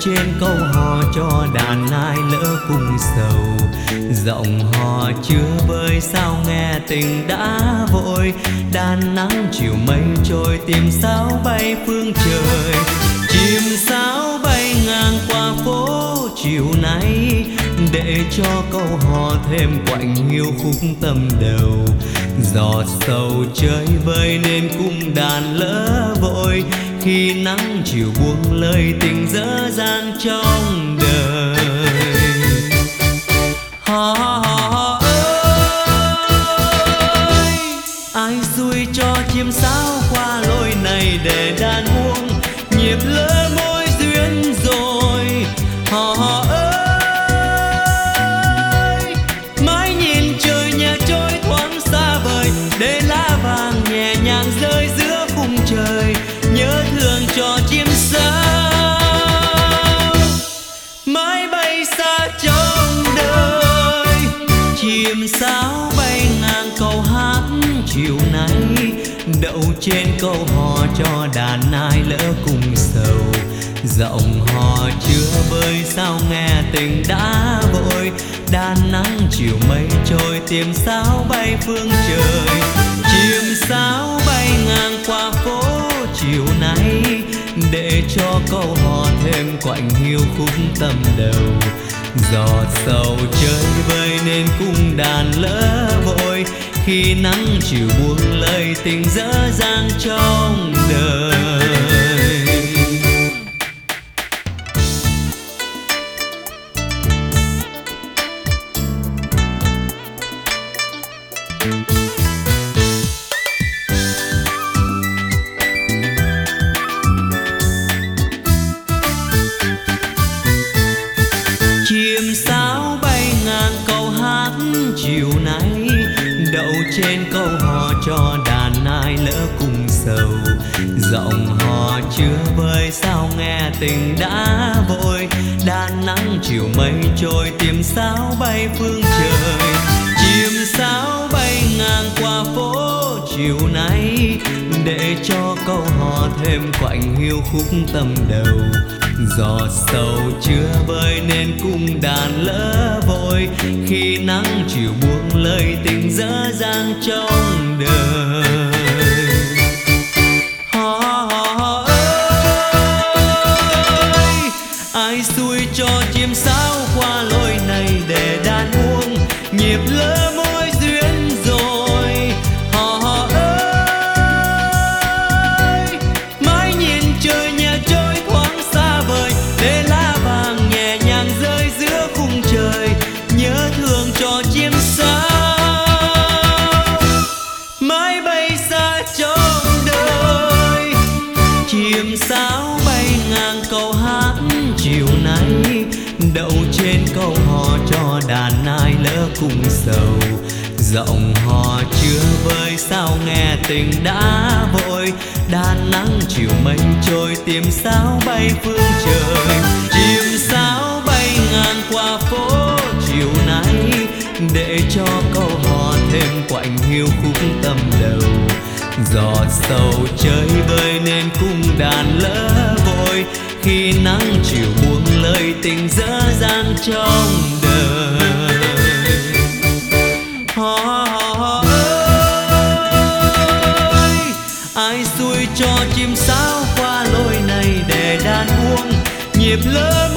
trên câu hò cho đàn ai lỡ cùng sầu. Giọng hò chưa bơi sao nghe tình đã vội. Đàn nắng chiều mây trôi tìm sao bay phương trời. Chim sáo bay ngang qua phố chiều nay. Để cho câu hò thêm quạnh hiu khúc tâm đầu. Giọt sầu chơi vơi nên cung đàn lỡ vội khi nắng chiều buông lời tình dở dang trong đời. Đậu trên câu hò cho đàn ai lỡ cùng sầu. Giọng hò chưa bơi sao nghe tình đã vội? Đàn nắng chiều mây trôi, tìm sao bay phương trời? Chim sáo bay ngang qua phố chiều nay? Để cho câu hò thêm quạnh hiu khúc tâm đầu. Giọt sầu chơi vơi nên cung đàn lỡ vội khi nắng chiều buông lời tình dở dang trong đời. Trên câu hò cho đàn ai lỡ cùng sầu. Giọng hò chưa vơi, sao nghe tình đã vội? Đàn nắng chiều mây trôi, tìm sao bay phương trời? Chim sáo bay ngang qua phố chiều nay? Để cho câu hò thêm quạnh hiu khúc tâm đầu giọt sầu chưa vơi nên cung đàn lỡ vội. Khi nắng chiều buông lời tình dở dang trong đời. Ơi, ai xui cho chim sáo chim sáo bay ngang câu hát chiều nay, đậu trên câu hò cho đàn nai lỡ cùng sầu. Giọng hò chưa vơi, sao nghe tình đã vội? Đàn nắng chiều mây trôi tìm sao bay phương trời. Chim sáo bay ngang qua phố chiều nay, để cho câu hò thêm quạnh hiu khúc tâm đầu giọt sầu chơi vơi nên cung đàn lỡ vội khi nắng chiều buông lời tình dở dang trong đời. Hò hò ơi, ai xui cho chim sáo qua lối này để đàn buông nhịp lỡ